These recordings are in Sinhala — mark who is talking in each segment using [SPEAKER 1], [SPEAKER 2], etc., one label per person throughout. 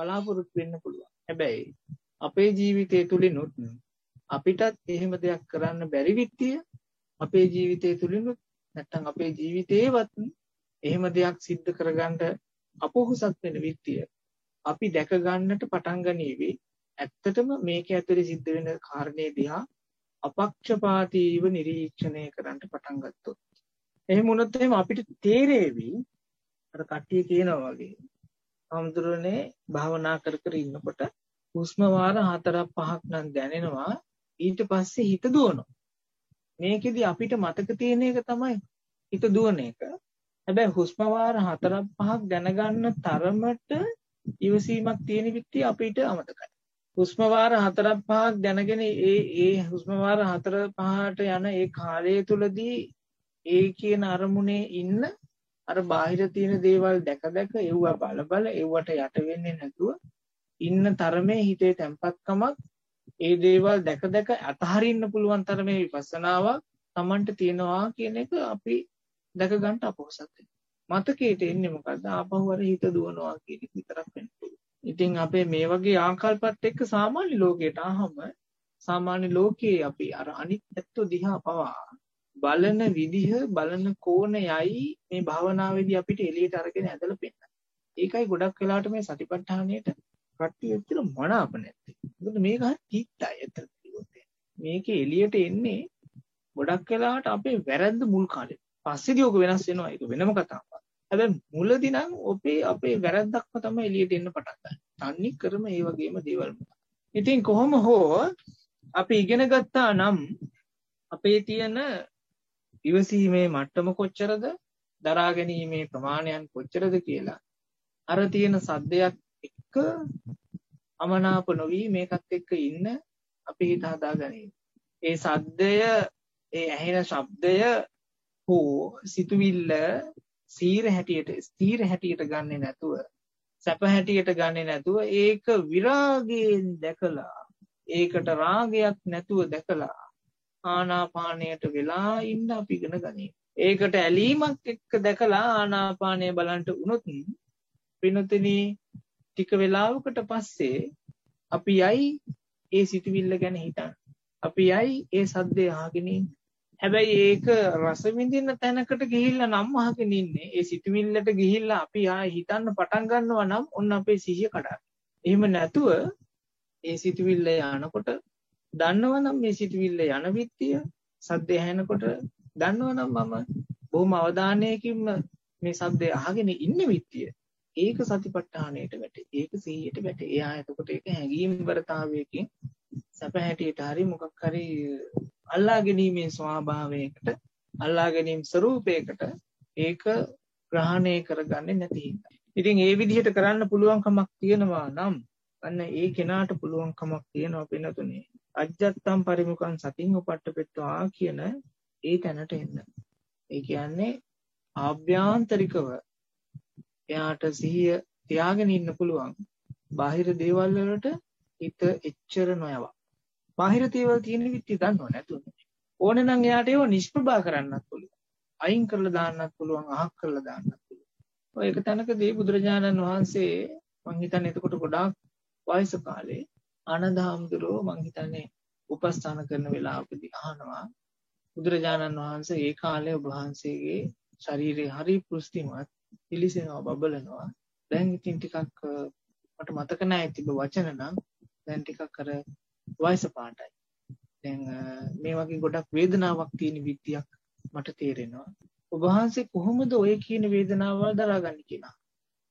[SPEAKER 1] බලාපොරොත්තු වෙන්න පුළුවන්. හැබැයි අපේ ජීවිතය තුළිනුත් අපිටත් එහෙම දෙයක් කරන්න බැරි විත්තිය අපේ ජීවිතය තුළිනුත් නැත්තං අපේ ජීවිතයවත් එහෙම දෙයක් සිද්ධ කරගන්නට අපොහොසත් වෙන විත්තිය අපි දැකගන්නට පටන්ගනීවේ ඇත්තටම මේක ඇතුළේ සිද්ධ වෙන කාරණය දිහා අපක්ෂපාතීව නිරීක්ෂණය කරන්නට පටන්ගත්තොත්. එහෙම මුණොත් එහෙම අපිට තේරේවී අර කට්ටිය කියනවා වගේ හමුදුරනේ භාවනා කර කර ඉන්නකොට හුස්ම වාර හතරක් පහක් නම් දැනෙනවා ඊට පස්සේ හිත දුවනවා. මේකෙදි අපිට මතක තියෙන එක තමයි හිත දුවන එක. හැබැයි හුස්ම වාර හතරක් පහක් දැනගන්න තරමට ඉවසීමක් තියෙන විත්තිය අපිට අමතකයි. හුස්ම වාර හතරක් පහක් දැනගෙන ඒ ඒ හුස්ම වාර හතර පහට යන ඒ කාලය තුලදී ඒ කියන අරමුණේ ඉන්න අර බාහිර තියෙන දේවල් දැක දැක එව්වා බල බල එව්වට යට වෙන්නේ නැතුව ඉන්න තරමේ හිතේ තැම්පත්කමක් ඒ දේවල් දැක දැක අතහරින්න පුළුවන් තරමේ විපස්සනාවක් Tamanට තියෙනවා කියන එක අපි දැක ගන්න අපොහසත් මතකයට එන්නේ මොකද්ද? ආපහු අර හිත දුවනවා කියන එක විතරක් වෙන්න ඉතින් අපේ මේ වගේ ආකල්පත් එක්ක සාමාන්‍ය ලෝකයට ආවම සාමාන්‍ය ලෝකයේ අපි අර අනිත් ඇත්තෝ දිහා පවා බලන විදිහ බලන කෝණයයි මේ භාවනාවේදී අපිට එළියට අරගෙන ඇදලා පෙන්නන. ඒකයි ගොඩක් වෙලාවට මේ සතිපට්ඨානයට කට්ටිය ඇත්තට මනාප නැත්තේ. මොකද මේක හරි තිත්තයි ඇත්තට කිව්වොත්. මේකේ එළියට එන්නේ ගොඩක් වෙලාවට අපේ වැරද්ද මුල් කාලේ. පස්සේදී ඔක වෙනස් වෙනවා ඒක වෙනම කතාවක්. හැබැයි මුලදී නම් ඔපේ අපේ වැරද්දක්ම තමයි එළියට එන්න පටන් ගන්න. තන්නේ ක්‍රම ඒ වගේම දේවල්. ඉතින් කොහොම හෝ අපි ඉගෙන ගත්තා නම් අපේ තියෙන ඉවසීමේ මට්ටම කොච්චරද දරා ගැනීමේ ප්‍රමාණයන් කොච්චරද කියලා අර තියෙන සද්දයක් එක්ක අමනාප නොවී මේකත් එක්ක ඉන්න අපි හිත හදා ගැනීම. ඒ සද්දය ඒ ඇහෙන ශබ්දය හෝ සිතුවිල්ල සීර හැටියට ස්ථීර හැටියට ගන්නෙ නැතුව සැප හැටියට ගන්නෙ නැතුව ඒක විරාගයෙන් දැකලා ඒකට රාගයක් නැතුව දැකලා ආනාපානයට වෙලා ඉන්න අපි ඉගෙන ගනිමු. ඒකට ඇලීමක් එක්ක දැකලා ආනාපානය බලන්ට වුණොත් පිනතුනි ටික වෙලාවකට පස්සේ අපි යයි ඒ සිතුවිල්ල ගැන හිතන්න. අපි යයි ඒ සද්දය අහගෙන හැබැයි ඒක රස විඳින්න තැනකට ගිහිල්ලා නම් අහගෙන ඉන්නේ. ඒ සිතුවිල්ලට ගිහිල්ලා අපි ආ හිතන්න පටන් ගන්නවා නම් ඔන්න අපේ සිහිය කඩා. එහෙම නැතුව ඒ සිතුවිල්ල යනකොට දන්නවනම් මේ සිතුවිල්ල යන විත්තිය සද්දය ඇහෙනකොට දන්නවනම් මම බොහොම අවධානයකින්ම මේ සද්දය අහගෙන ඉන්න විත්තිය. ඒක සතිපට්ඨානයට වැටේ. ඒක සිහියට වැටේ. එයා එතකොට ඒක හැඟීම් වරතාවයකින් සැප හැටියට හරි මොකක් හරි අල්ලා ගැනීමේ ස්වභාවයකට අල්ලා ගැනීම ස්වરૂපයකට ඒක ග්‍රහණය කරගන්නේ නැති හින්දා. ඉතින් ඒ විදිහට කරන්න පුළුවන්කමක් තියෙනවා නම් අන්න ඒ කෙනාට පුළුවන්කමක් තියෙනවා පිනතුනේ අජ්ජත්තම් පරිමුඛං සතින් උපට්ඨපෙත්වා කියන ඒ තැනට එන්න. ඒ කියන්නේ ආභ්‍යන්තරිකව එයාට සිහිය තියාගෙන ඉන්න පුළුවන්. බාහිර දේවල් වලට හිත එච්චර නොයවා. බාහිර දේවල් තියෙන විත්ති දන්නව නැතුව. ඕනේ නම් එයාට ඒව නිෂ්ප්‍රභා කරන්නත් පුළුවන්. අයින් කරලා දාන්නත් පුළුවන්, අහක් කරලා දාන්නත් පුළුවන්. ඔය එක තැනකදී බුදුරජාණන් වහන්සේ මං හිතන්නේ එතකොට ගොඩාක් වයස කාලේ ආනන්ද හාමුදුරුවෝ මං හිතන්නේ උපස්ථාන කරන වෙලාවකදී අහනවා. බුදුරජාණන් වහන්සේ ඒ කාලේ ඔබ වහන්සේගේ ශරීරය හරි පුෂ්ටිමත් පිලිසෙනවා බබලනවා. දැන් ඉතින් ටිකක් මට මතක නැහැ තිබ්බ වචන නම්. දැන් ටිකක් අර වයස පාටයි. දැන් මේ වගේ ගොඩක් වේදනාවක් තියෙන විදියක් මට තේරෙනවා. ඔබ වහන්සේ කොහොමද ඔය කියන වේදනාවල් දරාගන්නේ කියලා?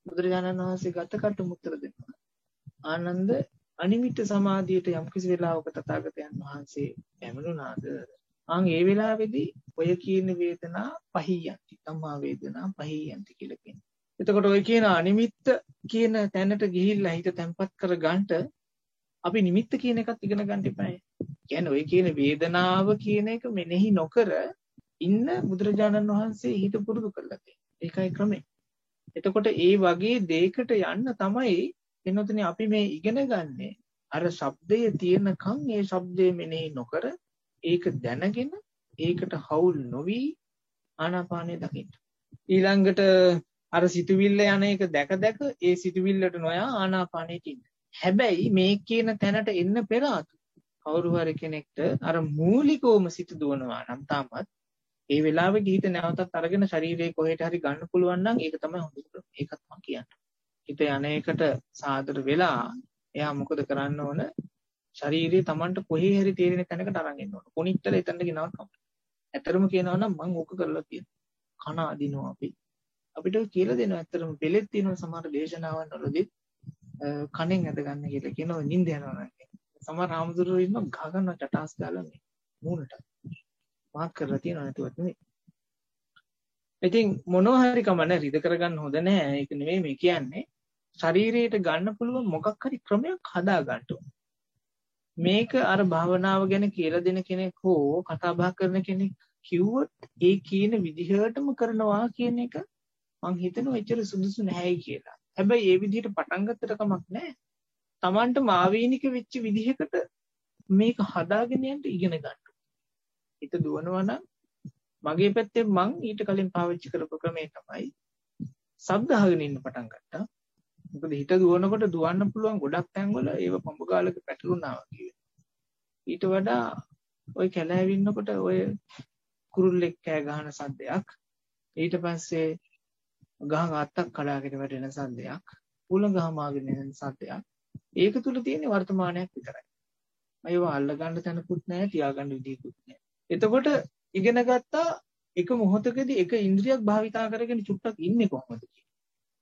[SPEAKER 1] බුදුරජාණන් වහන්සේ ගතකට මුත්තර දෙනවා. ආනන්ද අනිමිත්ත සමාධියට යම්කිසි වෙලාවක තථාගතයන් වහන්සේ පැමිණුණාද ආන් ඒ වෙලාවේදී ඔය කියන වේදනා පහියන්ති සම්මා වේදනා පහියන්ති කියලා කියනවා. එතකොට ඔය කියන අනිමිත්ත කියන තැනට ගිහිල්ලා හිත තැම්පත් කර ගන්නට අපි නිමිත්ත කියන එකත් ඉගෙන ගන්න එපායි. කියන්නේ ඔය කියන වේදනාව කියන එක මෙනෙහි නොකර ඉන්න බුදුරජාණන් වහන්සේ හිත පුරුදු කරලා තියෙනවා. ඒකයි ක්‍රමය. එතකොට ඒ වගේ දෙයකට යන්න තමයි එනොතන අපි මේ ඉගෙන ගන්නේ අර ශබ්දය තියෙනකං ඒ ශබ්දය මෙනෙහි නොකර ඒක දැනගෙන ඒකට හවුල් නොවී ආනාපානය දකින්න. ඊළඟට අර සිතුවිල්ල යන එක දැක දැක ඒ සිතුවිල්ලට නොයා ආනාපානෙට ඉන්න. හැබැයි මේ කියන තැනට එන්න පෙර කවුරු හරි කෙනෙක්ට අර මූලිකවම සිත දුවනවා නම් තාමත් ඒ වෙලාවේ ගීත නැවතත් අරගෙන ශරීරයේ කොහෙට හරි ගන්න පුළුවන් නම් ඒක තමයි හොඳ ක්‍රම. ඒකත් මම කියන්නේ. හිත යන්නේකට සාදර වෙලා එයා මොකද කරන්න ඕන? ශරීරයේ Tamanට කොහේ හරි තේරෙන තැනකට අරන් එන්න ඕන. කොනිට්ටල එතනට ගෙනවත් කම. ඇත්තරම කියනවා නම් මම ඕක කරලා තියෙනවා. කන අදිනවා අපි. අපිට කියලා දෙනවා ඇත්තරම පෙලෙත් තියෙනවා සමහර දේශනාවන් වලදී කණෙන් ඇද ගන්න කියලා කියනවා නිින්ද යනවා නම්. සමහර ආමුදුරු ඉන්නවා ගහ ගන්න චටාස් දාලා මේ මූණට. මාක් කරලා තියෙනවා නැතුවත් නෙමෙයි. ඉතින් මොනවා හරි කමන රිද කරගන්න හොඳ නැහැ. ඒක නෙමෙයි මේ කියන්නේ. ශරීරයට ගන්න පුළුවන් මොකක් හරි ක්‍රමයක් හදා ගන්න මේක අර භාවනාව ගැන කියලා දෙන කෙනෙක් හෝ කතා බහ කරන කෙනෙක් කිව්වොත් ඒ කියන විදිහටම කරනවා කියන එක මං හිතනවා එච්චර සුදුසු නැහැයි කියලා. හැබැයි ඒ විදිහට පටන් ගත්තට කමක් නැහැ. Tamanට මාවීනික වෙච්ච විදිහකට මේක හදාගෙන යන්න ඉගෙන ගන්න. හිත දුවනවා නම් මගේ පැත්තෙන් මං ඊට කලින් පාවිච්චි කරපු ක්‍රමය තමයි ශබ්ද අහගෙන ඉන්න පටන් ගත්තා. මොකද හිත දුවනකොට දුවන්න පුළුවන් ගොඩක් තැන්වල ඒව පඹ ගාලක පැටලුණා වගේ. ඊට වඩා ওই කැලෑවින්නකොට ඔය කුරුල්ලෙක් කෑ ගහන සද්දයක් ඊට පස්සේ ගහක අත්තක් කඩාගෙන වැටෙන සද්දයක් උලඟ හමාගෙන එන සද්දයක් ඒක තුල තියෙන වර්තමානයක් විතරයි. ඒවා අල්ල ගන්න තැනකුත් නැහැ තියාගන්න විදිහකුත් නැහැ. එතකොට ඉගෙන ගත්තා එක මොහොතකදී එක ඉන්ද්‍රියක් භාවිතා කරගෙන චුට්ටක් ඉන්නේ කොහොමද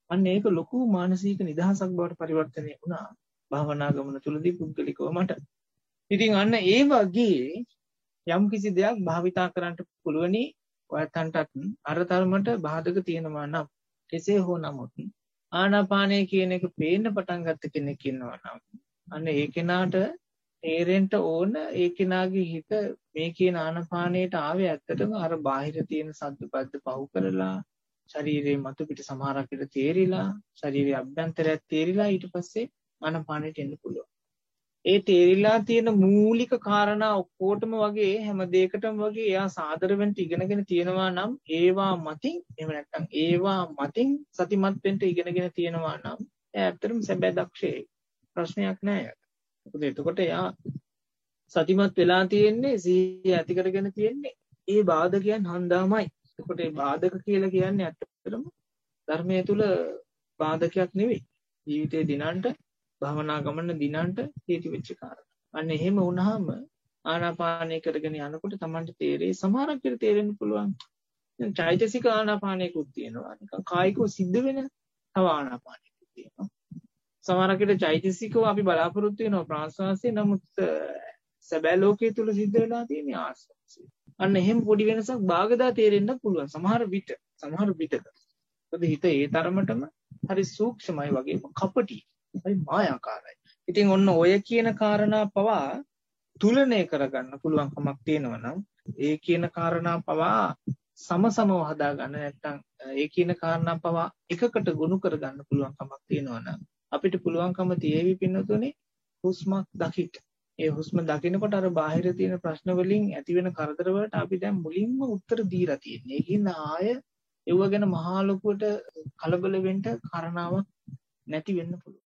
[SPEAKER 1] අන්න ඒක ලොකු මානසික නිදහසක් බවට පරිවර්තනය වුණා භාවනා ගමන තුලදී පුද්ගලිකව මට. ඉතින් අන්න ඒ වගේ යම් කිසි දෙයක් භාවිතා කරන්න පුළුවනි ඔයයන්ටත් අර තරමට බාධක තියෙනවා නම් කෙසේ හෝ නමුත් ආනාපානය කියන එක පේන්න පටන් ගත්ත කෙනෙක් ඉන්නවා නම් අන්න ඒ කෙනාට තේරෙන්න ඕන ඒ කෙනාගේ හිත මේ කියන ආනාපානයට ආවේ ඇත්තටම අර බාහිර තියෙන සද්ද පද්ද පහු කරලා ශරීරයේ මතු පිට සමහරක් විට තේරිලා ශරීරයේ අභ්‍යන්තරයක් තේරිලා ඊට පස්සේ ආනාපානයට එන්න පුළුවන්. ඒ තේරිලා තියෙන මූලික කාරණා ඔක්කොටම වගේ හැම දෙයකටම වගේ එයා සාදර වෙන්න ඉගෙනගෙන තියෙනවා නම් ඒවා මතින් එහෙම නැත්නම් ඒවා මතින් සතිමත් වෙන්න ඉගෙනගෙන තියෙනවා නම් එයා ඇත්තටම සැබෑ දක්ෂයෙක්. ප්‍රශ්නයක් නෑ. මොකද එතකොට එයා සතිමත් වෙලා තියෙන්නේ සිහිය ඇති කරගෙන තියෙන්නේ ඒ බාධකයන් හන්දාමයි. එතකොට මේ බාධක කියලා කියන්නේ ඇත්තටම ධර්මයේ තුල බාධකයක් නෙවෙයි. ජීවිතේ දිනන්ට භවනා ගමන දිනන්ට හේතු වෙච්ච කාරණා. අන්න එහෙම වුණාම ආනාපානය කරගෙන යනකොට Tamanට තේරෙයි සමහරක් විට තේරෙන්න පුළුවන්. දැන් චෛතසික ආනාපානයකුත් තියෙනවා. නිකන් කායිකව සිද්ධ වෙන තව ආනාපානයකුත් තියෙනවා. සමහරක් විට චෛතසිකව අපි බලාපොරොත්තු වෙනවා ප්‍රාශ්වාසය නමුත් සැබෑ ලෝකයේ තුල සිද්ධ වෙලා තියෙන ආස්වාසය. අන්න එහෙම පොඩි වෙනසක් බාගදා තේරෙන්න පුළුවන්. සමහර විට සමහර විටක. මොකද හිත ඒ තරමටම හරි සූක්ෂමයි වගේම කපටි. හරි මායාකාරයි. ඉතින් ඔන්න ඔය කියන කාරණා පවා තුලනය කරගන්න පුළුවන් කමක් තියෙනවා නම් ඒ කියන කාරණා පවා සමසමව හදාගන්න නැත්නම් ඒ කියන කාරණා පවා එකකට ගොනු කරගන්න පුළුවන් කමක් තියෙනවා නම් අපිට පුළුවන්කම තියෙවි පින්නතුනේ හුස්මක් දකිට ඒ හුස්ම දකිනකොට අර බාහිර තියෙන ප්‍රශ්න වලින් ඇති වෙන කරදර වලට අපි දැන් මුලින්ම උත්තර දීලා තියෙන්නේ. ඒකින් ආය ඒව ගැන මහා ලොකුවට කලබල වෙන්න කාරණාවක් නැති වෙන්න පුළුවන්.